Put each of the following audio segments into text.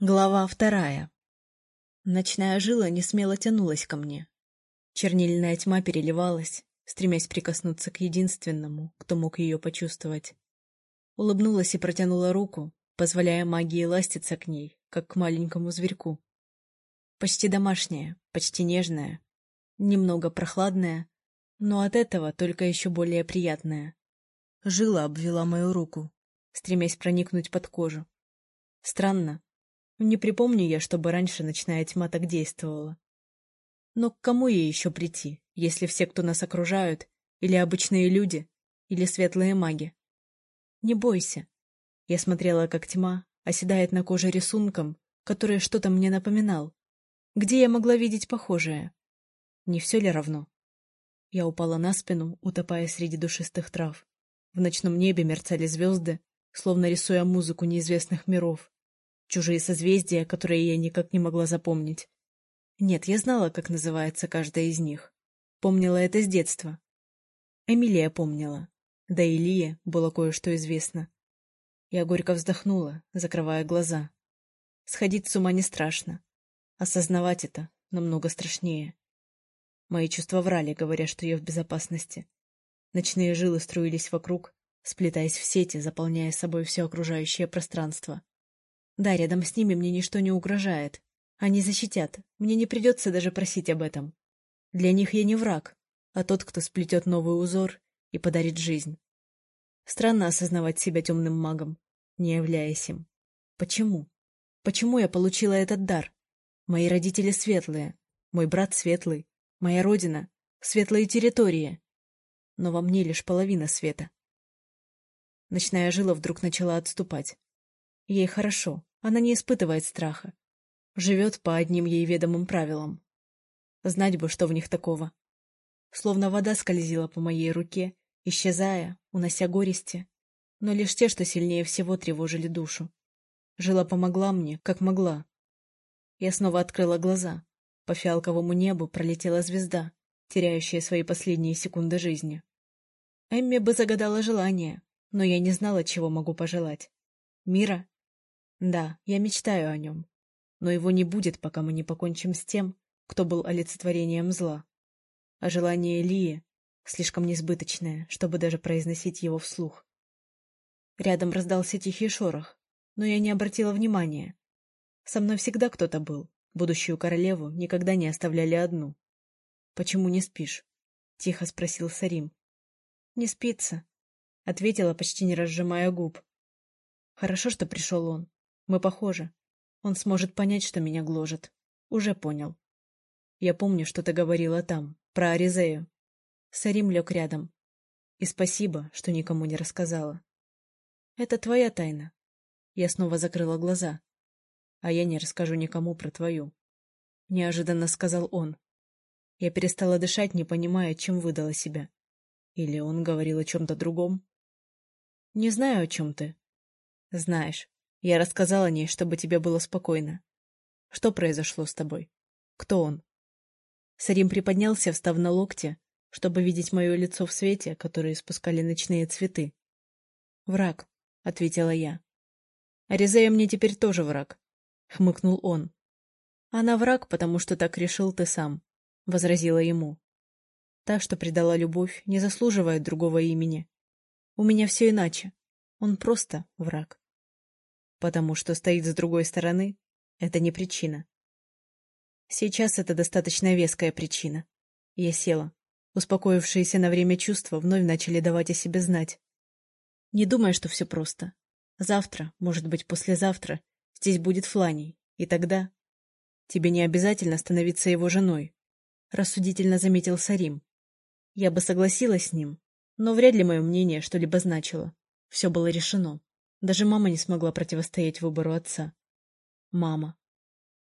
Глава вторая. Ночная жила не смело тянулась ко мне. Чернильная тьма переливалась, стремясь прикоснуться к единственному, кто мог ее почувствовать. Улыбнулась и протянула руку, позволяя магии ластиться к ней, как к маленькому зверьку. Почти домашняя, почти нежная, немного прохладная, но от этого только еще более приятная. Жила обвела мою руку, стремясь проникнуть под кожу. Странно, не припомню я, чтобы раньше ночная тьма так действовала. Но к кому ей еще прийти, если все, кто нас окружают, или обычные люди, или светлые маги? Не бойся. Я смотрела, как тьма оседает на коже рисунком, который что-то мне напоминал. Где я могла видеть похожее? Не все ли равно? Я упала на спину, утопая среди душистых трав. В ночном небе мерцали звезды, словно рисуя музыку неизвестных миров чужие созвездия, которые я никак не могла запомнить. Нет, я знала, как называется каждая из них. Помнила это с детства. Эмилия помнила. Да и Лия было кое-что известно. Я горько вздохнула, закрывая глаза. Сходить с ума не страшно. Осознавать это намного страшнее. Мои чувства врали, говоря, что я в безопасности. Ночные жилы струились вокруг, сплетаясь в сети, заполняя собой все окружающее пространство. Да, рядом с ними мне ничто не угрожает. Они защитят, мне не придется даже просить об этом. Для них я не враг, а тот, кто сплетет новый узор и подарит жизнь. Странно осознавать себя темным магом, не являясь им. Почему? Почему я получила этот дар? Мои родители светлые, мой брат светлый, моя родина — светлые территории. Но во мне лишь половина света. Ночная жила вдруг начала отступать. Ей хорошо, она не испытывает страха. Живет по одним ей ведомым правилам. Знать бы, что в них такого. Словно вода скользила по моей руке, исчезая, унося горести, но лишь те, что сильнее всего тревожили душу. Жила помогла мне, как могла. Я снова открыла глаза. По фиалковому небу пролетела звезда, теряющая свои последние секунды жизни. Эмми бы загадала желание, но я не знала, чего могу пожелать. Мира да, я мечтаю о нем. Но его не будет, пока мы не покончим с тем, кто был олицетворением зла. А желание Лии слишком несбыточное, чтобы даже произносить его вслух. Рядом раздался тихий шорох, но я не обратила внимания. Со мной всегда кто-то был. Будущую королеву никогда не оставляли одну. — Почему не спишь? — тихо спросил Сарим. — Не спится, — ответила, почти не разжимая губ. Хорошо, что пришел он. Мы похожи. Он сможет понять, что меня гложет. Уже понял. Я помню, что ты говорила там, про Аризею. Сарим лег рядом. И спасибо, что никому не рассказала. Это твоя тайна. Я снова закрыла глаза. А я не расскажу никому про твою. Неожиданно сказал он. Я перестала дышать, не понимая, чем выдала себя. Или он говорил о чем-то другом? Не знаю, о чем ты. Знаешь. Я рассказал о ней, чтобы тебе было спокойно. Что произошло с тобой? Кто он? Сарим приподнялся, встав на локте, чтобы видеть мое лицо в свете, которое испускали ночные цветы. «Враг», — ответила я. «Аризея мне теперь тоже враг», — хмыкнул он. «Она враг, потому что так решил ты сам», — возразила ему. «Та, что предала любовь, не заслуживает другого имени. У меня все иначе. Он просто враг» потому что стоит с другой стороны, это не причина. Сейчас это достаточно веская причина. Я села. Успокоившиеся на время чувства вновь начали давать о себе знать. Не думай, что все просто. Завтра, может быть, послезавтра, здесь будет Фланий, и тогда... Тебе не обязательно становиться его женой, — рассудительно заметил Сарим. Я бы согласилась с ним, но вряд ли мое мнение что-либо значило. Все было решено. Даже мама не смогла противостоять выбору отца. Мама.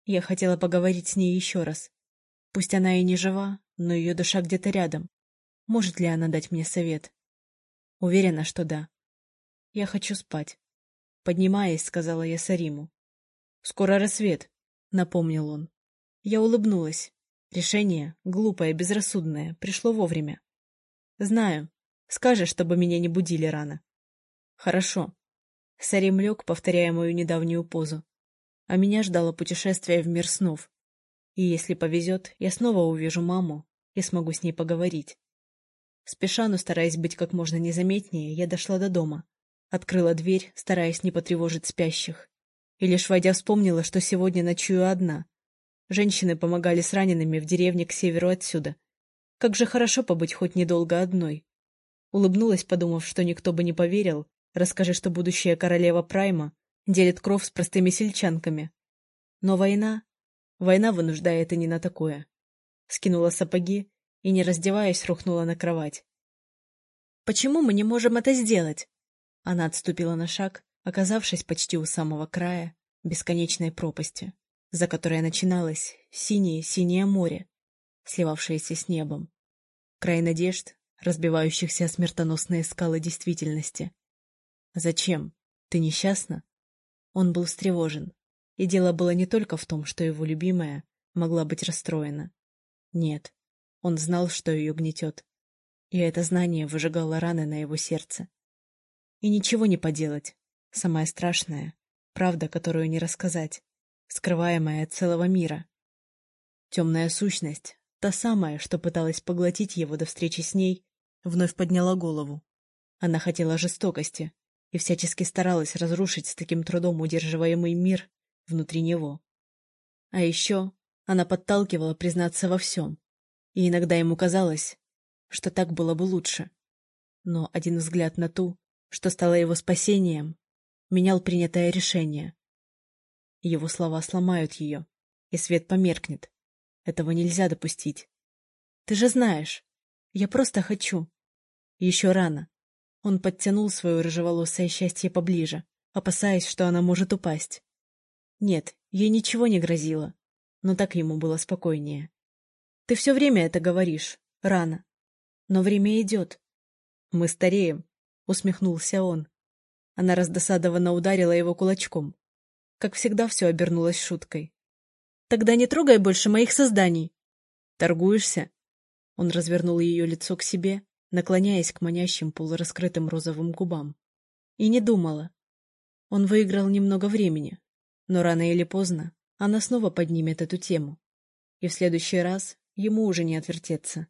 Я хотела поговорить с ней еще раз. Пусть она и не жива, но ее душа где-то рядом. Может ли она дать мне совет? Уверена, что да. Я хочу спать. Поднимаясь, сказала я Сариму. Скоро рассвет, напомнил он. Я улыбнулась. Решение, глупое, безрассудное, пришло вовремя. Знаю. Скажешь, чтобы меня не будили рано. Хорошо. Сарим лег, повторяя мою недавнюю позу. А меня ждало путешествие в мир снов. И если повезет, я снова увижу маму и смогу с ней поговорить. Спеша, но стараясь быть как можно незаметнее, я дошла до дома. Открыла дверь, стараясь не потревожить спящих. И лишь войдя вспомнила, что сегодня ночую одна. Женщины помогали с ранеными в деревне к северу отсюда. Как же хорошо побыть хоть недолго одной. Улыбнулась, подумав, что никто бы не поверил, расскажи, что будущая королева Прайма делит кровь с простыми сельчанками. Но война... Война вынуждает и не на такое. Скинула сапоги и, не раздеваясь, рухнула на кровать. «Почему мы не можем это сделать?» Она отступила на шаг, оказавшись почти у самого края бесконечной пропасти, за которой начиналось синее-синее море, сливавшееся с небом. Край надежд, разбивающихся смертоносные скалы действительности. «Зачем? Ты несчастна?» Он был встревожен, и дело было не только в том, что его любимая могла быть расстроена. Нет, он знал, что ее гнетет, и это знание выжигало раны на его сердце. И ничего не поделать. Самое страшное — правда, которую не рассказать, скрываемая от целого мира. Темная сущность, та самая, что пыталась поглотить его до встречи с ней, вновь подняла голову. Она хотела жестокости и всячески старалась разрушить с таким трудом удерживаемый мир внутри него. А еще она подталкивала признаться во всем, и иногда ему казалось, что так было бы лучше. Но один взгляд на ту, что стало его спасением, менял принятое решение. Его слова сломают ее, и свет померкнет. Этого нельзя допустить. Ты же знаешь, я просто хочу. Еще рано. Он подтянул свое рыжеволосое счастье поближе, опасаясь, что она может упасть. Нет, ей ничего не грозило, но так ему было спокойнее. Ты все время это говоришь, рано. Но время идет. Мы стареем, — усмехнулся он. Она раздосадованно ударила его кулачком. Как всегда, все обернулось шуткой. «Тогда не трогай больше моих созданий!» «Торгуешься?» Он развернул ее лицо к себе, наклоняясь к манящим полураскрытым розовым губам. И не думала. Он выиграл немного времени, но рано или поздно она снова поднимет эту тему. И в следующий раз ему уже не отвертеться.